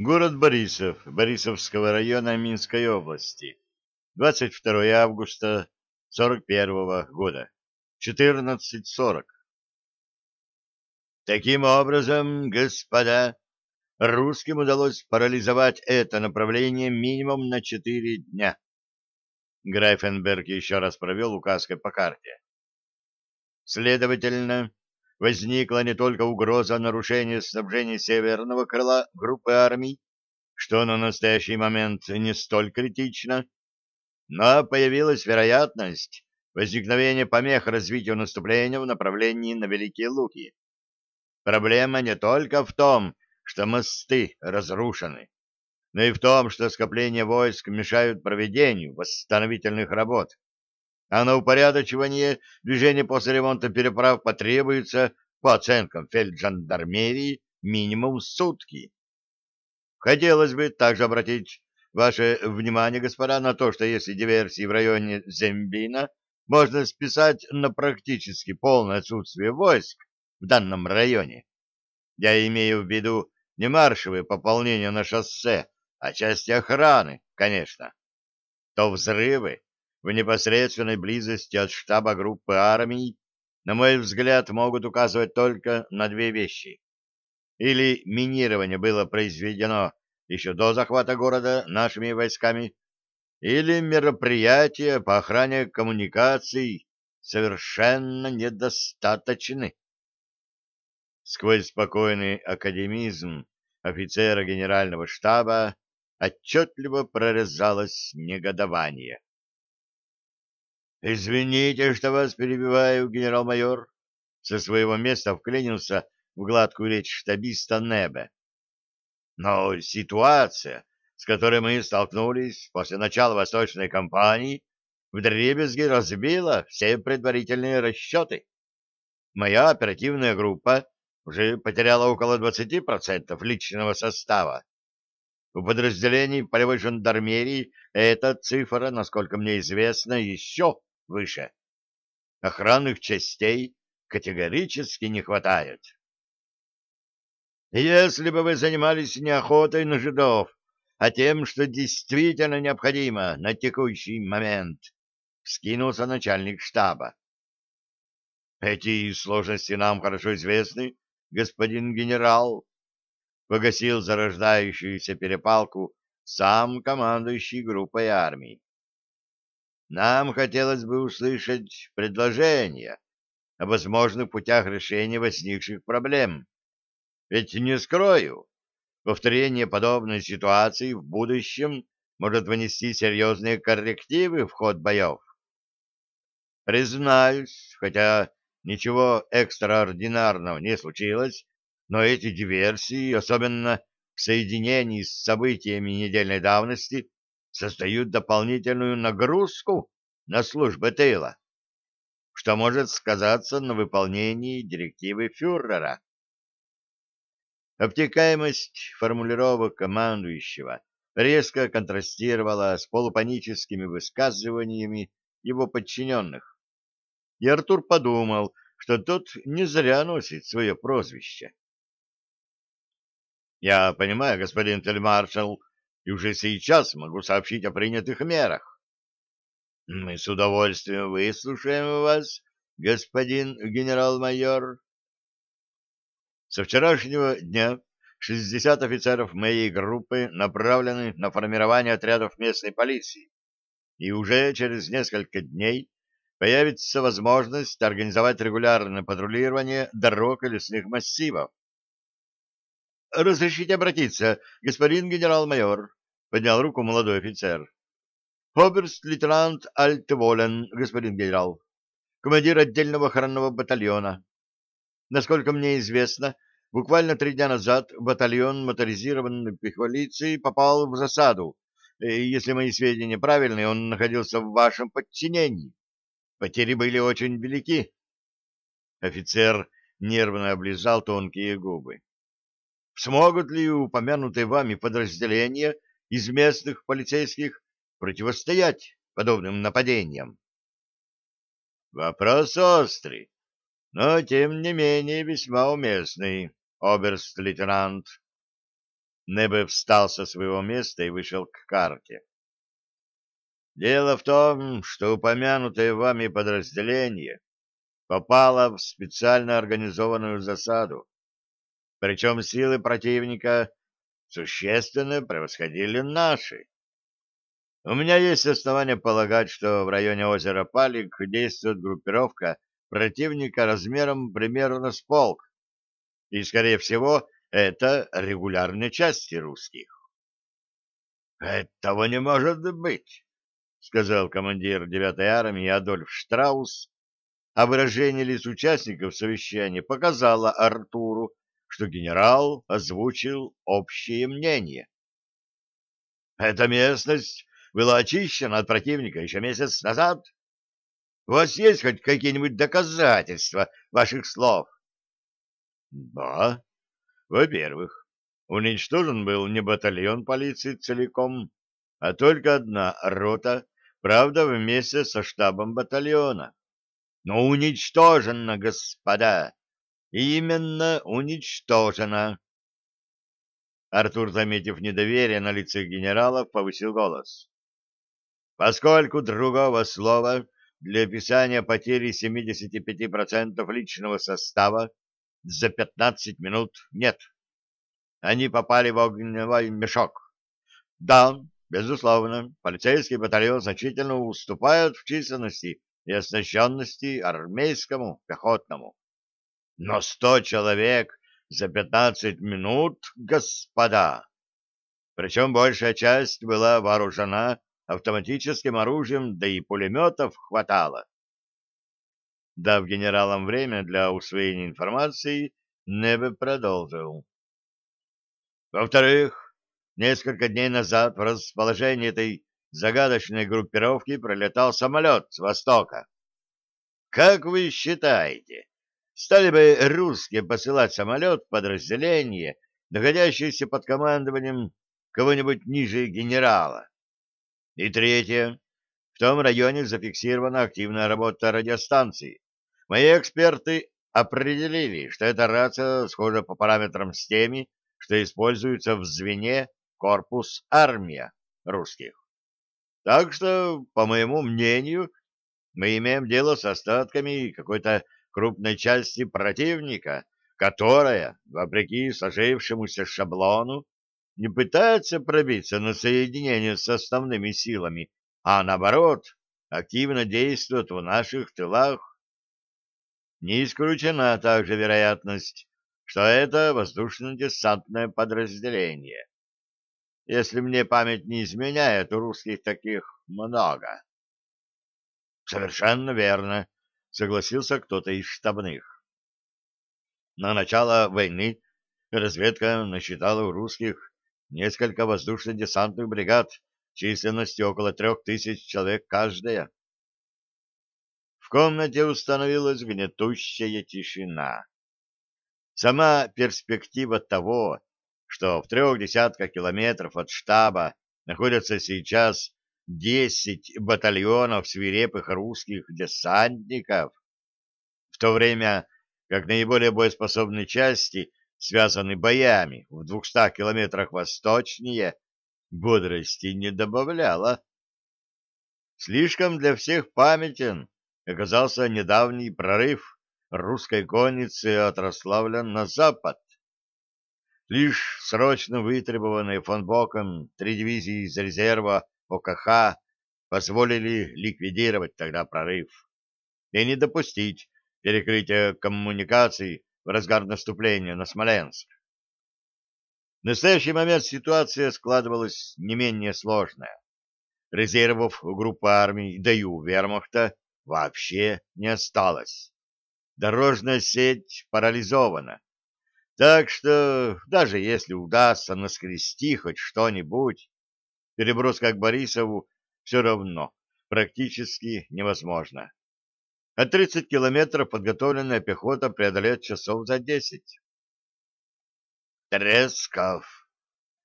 Город Борисов, Борисовского района Минской области. 22 августа 41 года. 14.40. Таким образом, господа, русским удалось парализовать это направление минимум на четыре дня. Грайфенберг еще раз провел указкой по карте. Следовательно, возникла не только угроза нарушения снабжения северного крыла группы армий, что на настоящий момент не столь критично, но появилась вероятность возникновения помех развитию наступления в направлении на Великие Луки. Проблема не только в том, что мосты разрушены, но и в том, что скопления войск мешают проведению восстановительных работ а на упорядочивание движения после ремонта переправ потребуется, по оценкам фельджандармерии, минимум сутки. Хотелось бы также обратить ваше внимание, господа, на то, что если диверсии в районе Зембина можно списать на практически полное отсутствие войск в данном районе, я имею в виду не маршевые пополнения на шоссе, а части охраны, конечно, то взрывы в непосредственной близости от штаба группы армий, на мой взгляд, могут указывать только на две вещи. Или минирование было произведено еще до захвата города нашими войсками, или мероприятия по охране коммуникаций совершенно недостаточны. Сквозь спокойный академизм офицера генерального штаба отчетливо прорезалось негодование. «Извините, что вас перебиваю, генерал-майор», — со своего места вклинился в гладкую речь штабиста Небе. «Но ситуация, с которой мы столкнулись после начала восточной кампании, вдребезги разбила все предварительные расчеты. Моя оперативная группа уже потеряла около 20% личного состава. У подразделений полевой жандармерии эта цифра, насколько мне известно, еще выше. Охранных частей категорически не хватает. Если бы вы занимались не охотой на жидов, а тем, что действительно необходимо на текущий момент, — скинулся начальник штаба. Эти сложности нам хорошо известны, господин генерал, — погасил зарождающуюся перепалку сам командующий группой армий. Нам хотелось бы услышать предложения о возможных путях решения возникших проблем. Ведь не скрою, повторение подобной ситуации в будущем может внести серьезные коррективы в ход боев. Признаюсь, хотя ничего экстраординарного не случилось, но эти диверсии, особенно в соединении с событиями недельной давности, создают дополнительную нагрузку на службы тыла, что может сказаться на выполнении директивы фюрера. Обтекаемость формулировок командующего резко контрастировала с полупаническими высказываниями его подчиненных. И Артур подумал, что тот не зря носит свое прозвище. «Я понимаю, господин фельдмаршал, и уже сейчас могу сообщить о принятых мерах. Мы с удовольствием выслушаем вас, господин генерал-майор. Со вчерашнего дня 60 офицеров моей группы направлены на формирование отрядов местной полиции, и уже через несколько дней появится возможность организовать регулярное патрулирование дорог и лесных массивов. «Разрешите обратиться, господин генерал-майор?» — поднял руку молодой офицер. «Оберст-лейтенант Альтволен, господин генерал, командир отдельного охранного батальона. Насколько мне известно, буквально три дня назад батальон моторизированной пехвалиции попал в засаду. И, если мои сведения правильные, он находился в вашем подчинении. Потери были очень велики». Офицер нервно облизал тонкие губы. Смогут ли упомянутые вами подразделения из местных полицейских противостоять подобным нападениям? Вопрос острый, но тем не менее весьма уместный, оберст-лейтенант. Небе встал со своего места и вышел к карте. Дело в том, что упомянутое вами подразделение попало в специально организованную засаду. Причем силы противника существенно превосходили наши. У меня есть основания полагать, что в районе озера Палик действует группировка противника размером примерно с полк, и, скорее всего, это регулярные части русских. — Этого не может быть, — сказал командир 9-й армии Адольф Штраус, а выражение лиц участников совещания показало Артуру, что генерал озвучил общее мнение. «Эта местность была очищена от противника еще месяц назад. У вас есть хоть какие-нибудь доказательства ваших слов?» «Да. Во-первых, уничтожен был не батальон полиции целиком, а только одна рота, правда, вместе со штабом батальона. Но уничтожена, господа, именно уничтожена. Артур, заметив недоверие на лице генералов, повысил голос. Поскольку другого слова для описания потери 75% личного состава за 15 минут нет. Они попали в огневой мешок. Да, безусловно, полицейский батальон значительно уступает в численности и оснащенности армейскому пехотному. Но сто человек за пятнадцать минут, господа! Причем большая часть была вооружена автоматическим оружием, да и пулеметов хватало. Дав генералам время для усвоения информации, Небе продолжил. Во-вторых, несколько дней назад в расположении этой загадочной группировки пролетал самолет с востока. Как вы считаете, стали бы русские посылать самолет в подразделение, находящееся под командованием кого-нибудь ниже генерала? И третье. В том районе зафиксирована активная работа радиостанции. Мои эксперты определили, что эта рация схожа по параметрам с теми, что используются в звене корпус армия русских. Так что, по моему мнению, мы имеем дело с остатками какой-то крупной части противника, которая, вопреки сложившемуся шаблону, не пытается пробиться на соединение с основными силами, а наоборот, активно действует в наших тылах. Не исключена также вероятность, что это воздушно-десантное подразделение. Если мне память не изменяет, у русских таких много. Совершенно верно, согласился кто-то из штабных. На начало войны разведка насчитала у русских несколько воздушно-десантных бригад численностью около трех тысяч человек каждая. В комнате установилась гнетущая тишина. Сама перспектива того, что в трех десятках километров от штаба находятся сейчас десять батальонов свирепых русских десантников, в то время как наиболее боеспособные части связаны боями в двухстах километрах восточнее, бодрости не добавляла. Слишком для всех памятен оказался недавний прорыв русской конницы от Рославля на запад. Лишь срочно вытребованные фон Боком три дивизии из резерва ОКХ позволили ликвидировать тогда прорыв и не допустить перекрытия коммуникаций в разгар наступления на Смоленск. В настоящий момент ситуация складывалась не менее сложная. Резервов группы армий, да и у вермахта вообще не осталось. Дорожная сеть парализована. Так что даже если удастся наскрести хоть что-нибудь, переброска к Борисову все равно практически невозможно. А 30 километров подготовленная пехота преодолеет часов за 10. Тресков,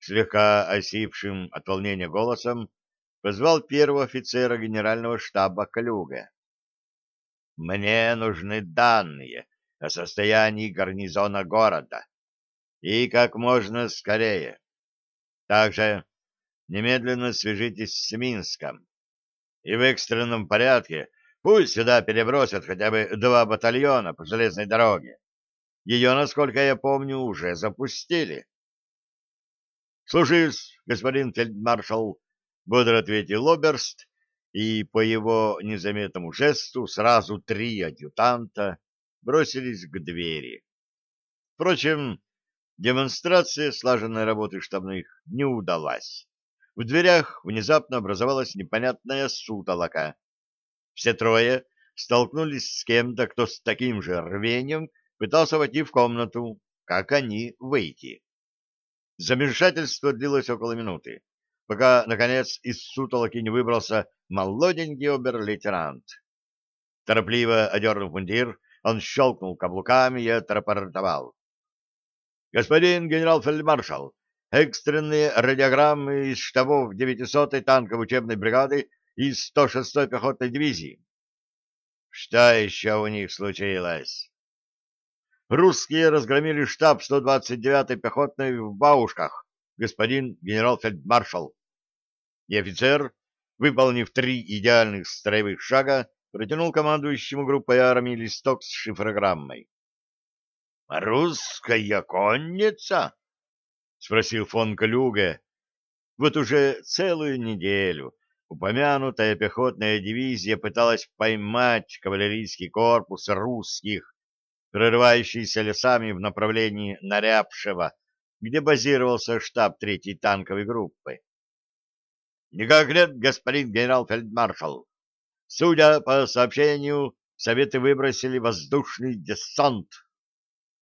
слегка осипшим от волнения голосом, позвал первого офицера генерального штаба Калюга. «Мне нужны данные о состоянии гарнизона города. И как можно скорее. Также немедленно свяжитесь с Минском. И в экстренном порядке пусть сюда перебросят хотя бы два батальона по железной дороге. Ее, насколько я помню, уже запустили. — Слушаюсь, господин фельдмаршал, — бодро ответил Оберст, и по его незаметному жесту сразу три адъютанта бросились к двери. Впрочем, демонстрация слаженной работы штабных не удалась. В дверях внезапно образовалась непонятная сутолока. Все трое столкнулись с кем-то, кто с таким же рвением пытался войти в комнату, как они выйти. Замешательство длилось около минуты, пока, наконец, из сутолоки не выбрался молоденький обер-лейтенант. Торопливо одернув мундир, он щелкнул каблуками и отрапортовал. — Господин генерал-фельдмаршал, экстренные радиограммы из штабов 900-й танковой учебной бригады и 106-й пехотной дивизии. — Что еще у них случилось? Русские разгромили штаб 129-й пехотной в Баушках, господин генерал-фельдмаршал. И офицер, выполнив три идеальных строевых шага, протянул командующему группой армии листок с шифрограммой. «Русская конница?» — спросил фон Клюге. Вот уже целую неделю упомянутая пехотная дивизия пыталась поймать кавалерийский корпус русских прорывающийся лесами в направлении Нарябшева, где базировался штаб третьей танковой группы. «Никак нет, господин генерал-фельдмаршал. Судя по сообщению, Советы выбросили воздушный десант